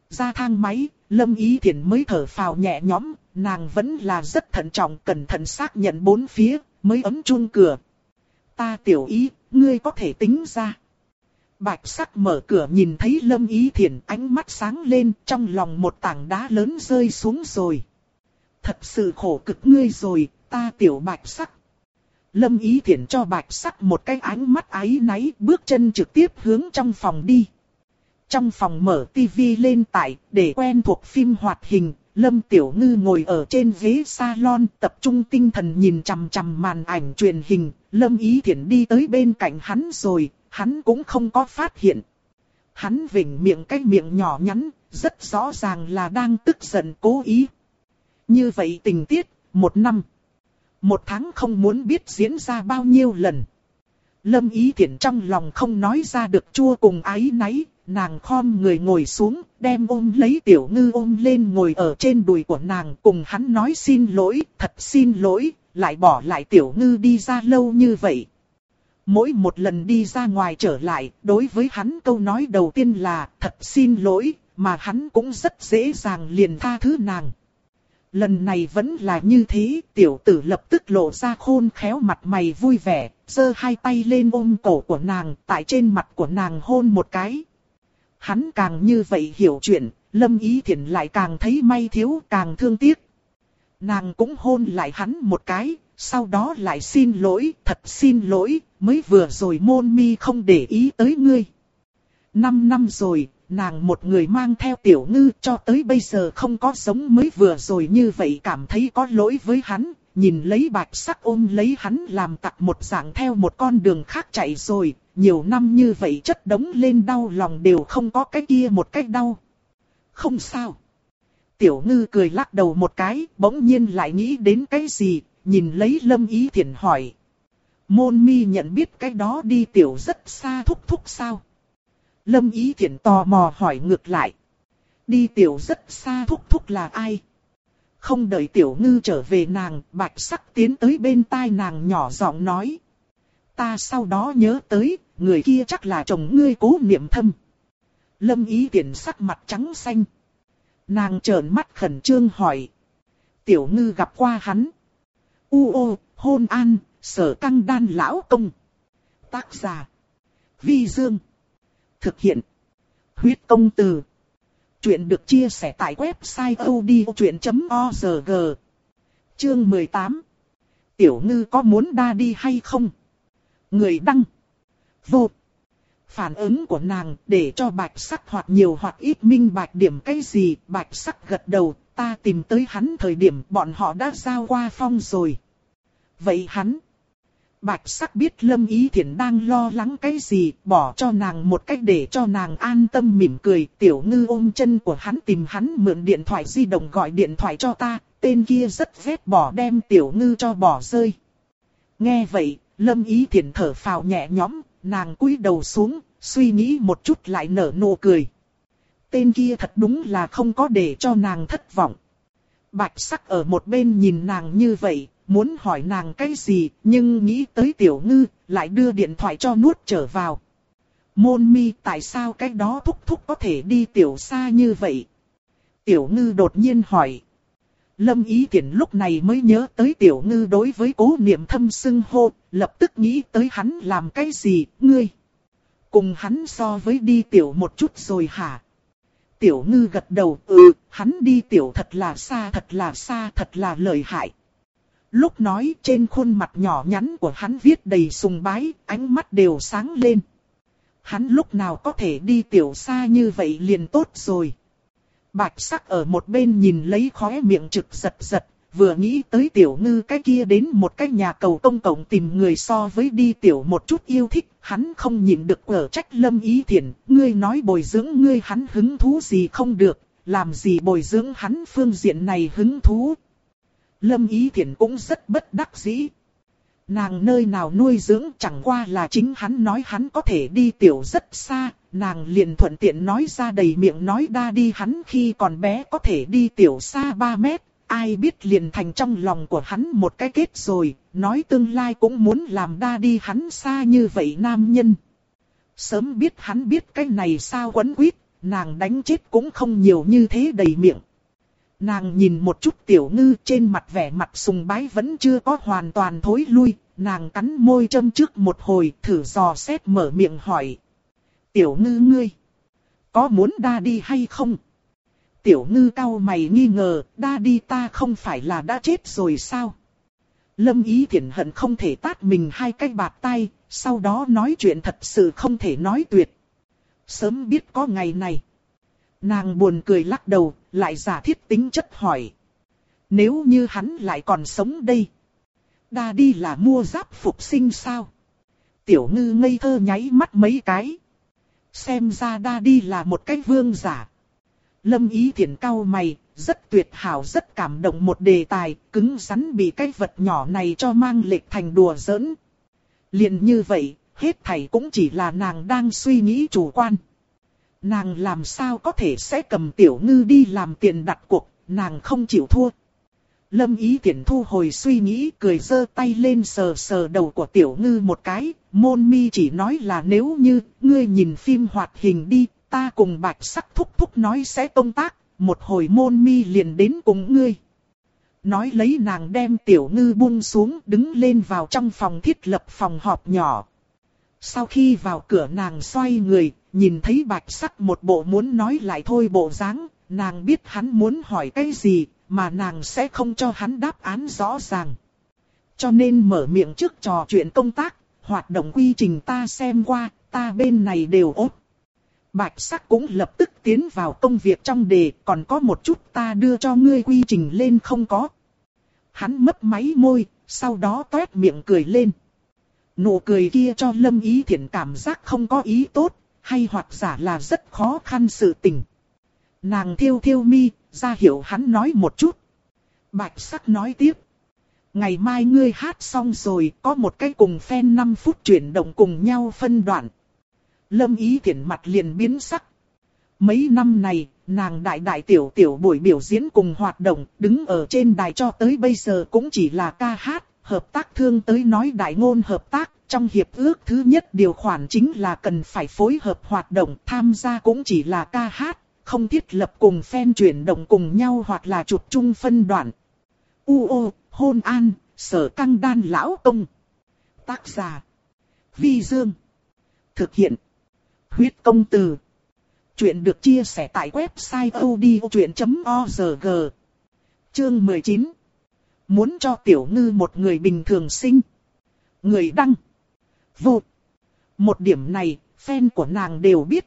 Ra thang máy, Lâm Ý Thiển mới thở phào nhẹ nhõm, nàng vẫn là rất thận trọng cẩn thận xác nhận bốn phía, mới ấm chuông cửa. Ta tiểu ý, ngươi có thể tính ra. Bạch sắc mở cửa nhìn thấy Lâm Ý Thiển ánh mắt sáng lên trong lòng một tảng đá lớn rơi xuống rồi. Thật sự khổ cực ngươi rồi, ta tiểu bạch sắc. Lâm Ý Thiển cho bạch sắc một cái ánh mắt áy náy bước chân trực tiếp hướng trong phòng đi. Trong phòng mở tivi lên tải để quen thuộc phim hoạt hình, Lâm Tiểu Ngư ngồi ở trên ghế salon tập trung tinh thần nhìn chằm chằm màn ảnh truyền hình, Lâm Ý Thiển đi tới bên cạnh hắn rồi, hắn cũng không có phát hiện. Hắn vỉnh miệng cái miệng nhỏ nhắn, rất rõ ràng là đang tức giận cố ý. Như vậy tình tiết, một năm. Một tháng không muốn biết diễn ra bao nhiêu lần. Lâm Ý Thiển trong lòng không nói ra được chua cùng ái náy, nàng khom người ngồi xuống, đem ôm lấy tiểu ngư ôm lên ngồi ở trên đùi của nàng cùng hắn nói xin lỗi, thật xin lỗi, lại bỏ lại tiểu ngư đi ra lâu như vậy. Mỗi một lần đi ra ngoài trở lại, đối với hắn câu nói đầu tiên là thật xin lỗi, mà hắn cũng rất dễ dàng liền tha thứ nàng. Lần này vẫn là như thế, tiểu tử lập tức lộ ra khôn khéo mặt mày vui vẻ, giơ hai tay lên ôm cổ của nàng, tại trên mặt của nàng hôn một cái. Hắn càng như vậy hiểu chuyện, Lâm Ý Thiển lại càng thấy may thiếu càng thương tiếc. Nàng cũng hôn lại hắn một cái, sau đó lại xin lỗi, thật xin lỗi, mới vừa rồi môn mi không để ý tới ngươi. Năm năm rồi, nàng một người mang theo tiểu ngư cho tới bây giờ không có sống mới vừa rồi như vậy cảm thấy có lỗi với hắn, nhìn lấy bạch sắc ôm lấy hắn làm tặc một dạng theo một con đường khác chạy rồi, nhiều năm như vậy chất đống lên đau lòng đều không có cái kia một cách đau. Không sao. Tiểu ngư cười lắc đầu một cái, bỗng nhiên lại nghĩ đến cái gì, nhìn lấy lâm ý thiện hỏi. Môn mi nhận biết cái đó đi tiểu rất xa thúc thúc sao? Lâm ý thiện tò mò hỏi ngược lại. Đi tiểu rất xa thúc thúc là ai? Không đợi tiểu ngư trở về nàng, bạch sắc tiến tới bên tai nàng nhỏ giọng nói. Ta sau đó nhớ tới, người kia chắc là chồng ngươi cố niệm thâm. Lâm ý tiện sắc mặt trắng xanh. Nàng trợn mắt khẩn trương hỏi. Tiểu ngư gặp qua hắn. U ô, hôn an, sở căng đan lão công. Tác giả. Vi Dương. Thực hiện. Huyết công từ. Chuyện được chia sẻ tại website odchuyện.org. Chương 18. Tiểu ngư có muốn đa đi hay không? Người đăng. Vô. Phản ứng của nàng để cho bạch sắc hoặc nhiều hoặc ít minh bạch điểm cái gì. Bạch sắc gật đầu, ta tìm tới hắn thời điểm bọn họ đã giao qua phong rồi. Vậy hắn. Bạch sắc biết Lâm Ý Thiển đang lo lắng cái gì, bỏ cho nàng một cách để cho nàng an tâm mỉm cười. Tiểu ngư ôm chân của hắn tìm hắn mượn điện thoại di động gọi điện thoại cho ta, tên kia rất vết bỏ đem tiểu ngư cho bỏ rơi. Nghe vậy, Lâm Ý Thiển thở phào nhẹ nhõm, nàng cúi đầu xuống, suy nghĩ một chút lại nở nụ cười. Tên kia thật đúng là không có để cho nàng thất vọng. Bạch sắc ở một bên nhìn nàng như vậy, muốn hỏi nàng cái gì, nhưng nghĩ tới tiểu ngư, lại đưa điện thoại cho nuốt trở vào. Môn mi tại sao cái đó thúc thúc có thể đi tiểu xa như vậy? Tiểu ngư đột nhiên hỏi. Lâm ý tiện lúc này mới nhớ tới tiểu ngư đối với cố niệm thâm sưng hô, lập tức nghĩ tới hắn làm cái gì, ngươi. Cùng hắn so với đi tiểu một chút rồi hả? Tiểu ngư gật đầu, ừ, hắn đi tiểu thật là xa, thật là xa, thật là lợi hại. Lúc nói trên khuôn mặt nhỏ nhắn của hắn viết đầy sùng bái, ánh mắt đều sáng lên. Hắn lúc nào có thể đi tiểu xa như vậy liền tốt rồi. Bạch sắc ở một bên nhìn lấy khóe miệng trực giật giật, vừa nghĩ tới tiểu ngư cái kia đến một cái nhà cầu công cộng tìm người so với đi tiểu một chút yêu thích, hắn không nhịn được ở trách lâm ý thiện, ngươi nói bồi dưỡng ngươi hắn hứng thú gì không được, làm gì bồi dưỡng hắn phương diện này hứng thú. Lâm ý Thiển cũng rất bất đắc dĩ. Nàng nơi nào nuôi dưỡng chẳng qua là chính hắn nói hắn có thể đi tiểu rất xa, nàng liền thuận tiện nói ra đầy miệng nói đa đi hắn khi còn bé có thể đi tiểu xa 3 mét, ai biết liền thành trong lòng của hắn một cái kết rồi, nói tương lai cũng muốn làm đa đi hắn xa như vậy nam nhân. Sớm biết hắn biết cái này sao quấn quýt, nàng đánh chết cũng không nhiều như thế đầy miệng. Nàng nhìn một chút tiểu ngư trên mặt vẻ mặt sùng bái vẫn chưa có hoàn toàn thối lui, nàng cắn môi châm trước một hồi thử dò xét mở miệng hỏi. Tiểu ngư ngươi, có muốn đa đi hay không? Tiểu ngư cao mày nghi ngờ, đa đi ta không phải là đã chết rồi sao? Lâm ý thiện hận không thể tát mình hai cái bạt tay, sau đó nói chuyện thật sự không thể nói tuyệt. Sớm biết có ngày này. Nàng buồn cười lắc đầu, lại giả thiết tính chất hỏi. Nếu như hắn lại còn sống đây. Đa đi là mua giáp phục sinh sao? Tiểu ngư ngây thơ nháy mắt mấy cái. Xem ra đa đi là một cái vương giả. Lâm ý thiện cao mày, rất tuyệt hảo rất cảm động một đề tài, cứng rắn bị cái vật nhỏ này cho mang lệch thành đùa giỡn. liền như vậy, hết thảy cũng chỉ là nàng đang suy nghĩ chủ quan. Nàng làm sao có thể sẽ cầm tiểu ngư đi làm tiền đặt cuộc, nàng không chịu thua. Lâm ý tiện thu hồi suy nghĩ cười giơ tay lên sờ sờ đầu của tiểu ngư một cái, môn mi chỉ nói là nếu như ngươi nhìn phim hoạt hình đi, ta cùng bạch sắc thúc thúc nói sẽ công tác, một hồi môn mi liền đến cùng ngươi. Nói lấy nàng đem tiểu ngư buông xuống đứng lên vào trong phòng thiết lập phòng họp nhỏ. Sau khi vào cửa nàng xoay người, nhìn thấy bạch sắc một bộ muốn nói lại thôi bộ dáng, nàng biết hắn muốn hỏi cái gì, mà nàng sẽ không cho hắn đáp án rõ ràng. Cho nên mở miệng trước trò chuyện công tác, hoạt động quy trình ta xem qua, ta bên này đều ốp. Bạch sắc cũng lập tức tiến vào công việc trong đề, còn có một chút ta đưa cho ngươi quy trình lên không có. Hắn mấp máy môi, sau đó toét miệng cười lên. Nụ cười kia cho Lâm Ý Thiển cảm giác không có ý tốt, hay hoặc giả là rất khó khăn sự tình. Nàng thiêu thiêu mi, ra hiểu hắn nói một chút. Bạch sắc nói tiếp. Ngày mai ngươi hát xong rồi, có một cái cùng fan 5 phút chuyển động cùng nhau phân đoạn. Lâm ý thiện mặt liền biến sắc. Mấy năm này, nàng đại đại tiểu tiểu buổi biểu diễn cùng hoạt động, đứng ở trên đài cho tới bây giờ cũng chỉ là ca hát, hợp tác thương tới nói đại ngôn hợp tác, trong hiệp ước thứ nhất điều khoản chính là cần phải phối hợp hoạt động, tham gia cũng chỉ là ca hát, không thiết lập cùng fan chuyển động cùng nhau hoặc là chụp chung phân đoạn. U ô, hôn an, sở căng đan lão công. Tác giả. Vi Dương. Thực hiện. Huyết công từ. Chuyện được chia sẻ tại website odchuyện.org. Chương 19. Muốn cho tiểu ngư một người bình thường sinh. Người đăng. Vụt. Một điểm này, fan của nàng đều biết.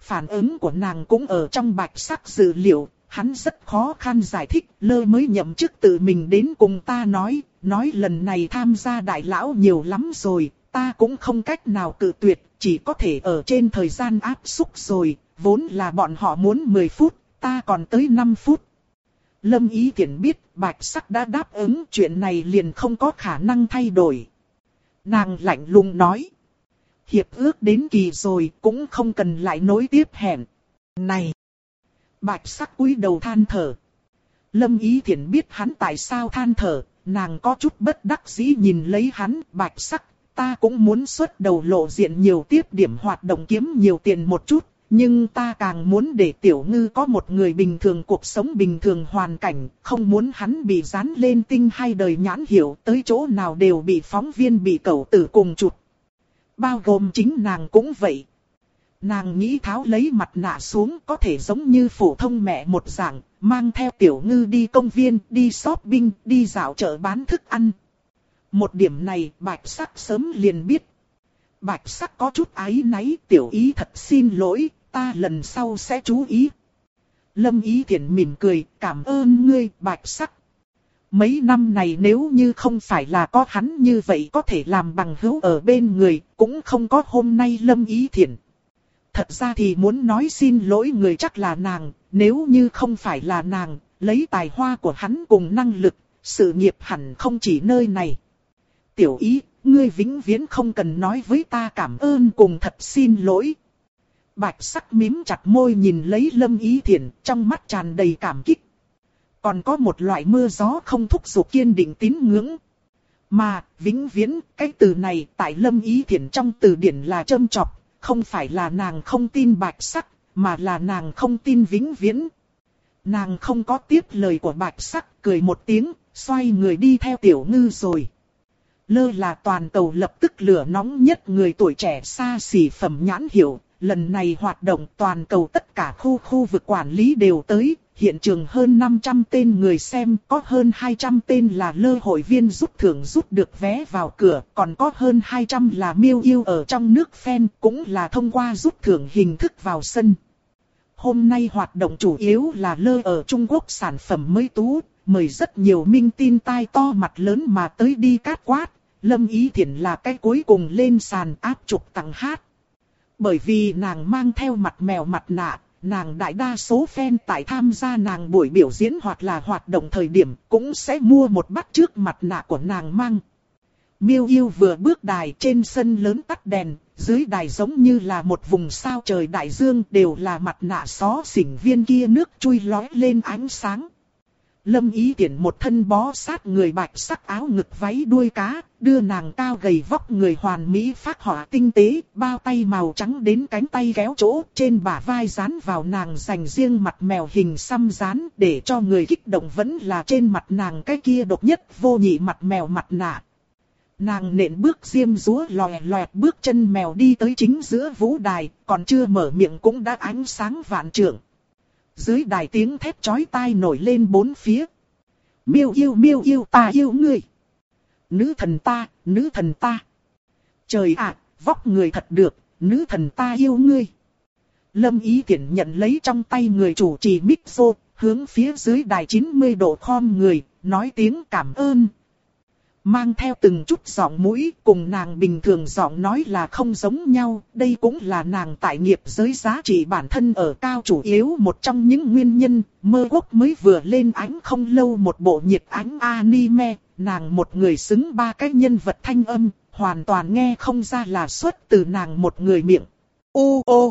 Phản ứng của nàng cũng ở trong bạch sắc dữ liệu, hắn rất khó khăn giải thích, lơ mới nhậm chức tự mình đến cùng ta nói, nói lần này tham gia đại lão nhiều lắm rồi, ta cũng không cách nào cự tuyệt, chỉ có thể ở trên thời gian áp xúc rồi, vốn là bọn họ muốn 10 phút, ta còn tới 5 phút. Lâm Ý Thiển biết Bạch Sắc đã đáp ứng chuyện này liền không có khả năng thay đổi. Nàng lạnh lùng nói. Hiệp ước đến kỳ rồi cũng không cần lại nối tiếp hẹn. Này! Bạch Sắc cúi đầu than thở. Lâm Ý Thiển biết hắn tại sao than thở, nàng có chút bất đắc dĩ nhìn lấy hắn, Bạch Sắc ta cũng muốn xuất đầu lộ diện nhiều tiếp điểm hoạt động kiếm nhiều tiền một chút, nhưng ta càng muốn để tiểu ngư có một người bình thường cuộc sống bình thường hoàn cảnh, không muốn hắn bị dán lên tinh hay đời nhãn hiểu tới chỗ nào đều bị phóng viên bị cẩu tử cùng chụp. Bao gồm chính nàng cũng vậy. Nàng nghĩ tháo lấy mặt nạ xuống có thể giống như phổ thông mẹ một dạng, mang theo tiểu ngư đi công viên, đi shopping, đi dạo chợ bán thức ăn, một điểm này bạch sắc sớm liền biết. Bạch sắc có chút ái náy tiểu ý thật xin lỗi, ta lần sau sẽ chú ý. Lâm Ý Thiển mỉm cười, cảm ơn ngươi, bạch sắc. Mấy năm này nếu như không phải là có hắn như vậy có thể làm bằng hữu ở bên người, cũng không có hôm nay Lâm Ý Thiển. Thật ra thì muốn nói xin lỗi người chắc là nàng, nếu như không phải là nàng, lấy tài hoa của hắn cùng năng lực, sự nghiệp hẳn không chỉ nơi này. Tiểu ý, ngươi vĩnh viễn không cần nói với ta cảm ơn cùng thật xin lỗi. Bạch sắc mím chặt môi nhìn lấy lâm ý thiện, trong mắt tràn đầy cảm kích. Còn có một loại mưa gió không thúc giục kiên định tín ngưỡng. Mà, vĩnh viễn, cái từ này tại lâm ý thiện trong từ điển là châm chọc, không phải là nàng không tin bạch sắc, mà là nàng không tin vĩnh viễn. Nàng không có tiếp lời của bạch sắc, cười một tiếng, xoay người đi theo tiểu ngư rồi. Lơ là toàn cầu lập tức lửa nóng nhất người tuổi trẻ xa xỉ phẩm nhãn hiệu, lần này hoạt động toàn cầu tất cả khu khu vực quản lý đều tới, hiện trường hơn 500 tên người xem, có hơn 200 tên là lơ hội viên rút thưởng rút được vé vào cửa, còn có hơn 200 là miêu yêu ở trong nước fan, cũng là thông qua rút thưởng hình thức vào sân. Hôm nay hoạt động chủ yếu là lơ ở Trung Quốc sản phẩm mới tú, mời rất nhiều minh tin tai to mặt lớn mà tới đi cát quát, Lâm Ý thiện là cái cuối cùng lên sàn áp trục tặng hát. Bởi vì nàng mang theo mặt mèo mặt nạ, nàng đại đa số fan tại tham gia nàng buổi biểu diễn hoặc là hoạt động thời điểm cũng sẽ mua một bát trước mặt nạ của nàng mang. Miêu yêu vừa bước đài trên sân lớn tắt đèn, dưới đài giống như là một vùng sao trời đại dương đều là mặt nạ xó xỉnh viên kia nước chui lói lên ánh sáng. Lâm ý tiện một thân bó sát người bạch sắc áo ngực váy đuôi cá, đưa nàng cao gầy vóc người hoàn mỹ phát họa tinh tế, bao tay màu trắng đến cánh tay kéo chỗ, trên bả vai dán vào nàng dành riêng mặt mèo hình xăm dán để cho người kích động vẫn là trên mặt nàng cái kia độc nhất vô nhị mặt mèo mặt nạ. Nàng nện bước diêm rúa lòe loẹt bước chân mèo đi tới chính giữa vũ đài, còn chưa mở miệng cũng đã ánh sáng vạn trượng. Dưới đài tiếng thét chói tai nổi lên bốn phía. Miêu yêu miêu yêu ta yêu ngươi. Nữ thần ta, nữ thần ta. Trời ạ, vóc người thật được, nữ thần ta yêu ngươi. Lâm ý tiện nhận lấy trong tay người chủ trì Mixo, hướng phía dưới đài 90 độ khom người, nói tiếng cảm ơn, Mang theo từng chút giọng mũi cùng nàng bình thường giọng nói là không giống nhau, đây cũng là nàng tại nghiệp giới giá trị bản thân ở cao chủ yếu một trong những nguyên nhân, mơ quốc mới vừa lên ánh không lâu một bộ nhiệt ánh anime, nàng một người xứng ba cái nhân vật thanh âm, hoàn toàn nghe không ra là xuất từ nàng một người miệng. U ô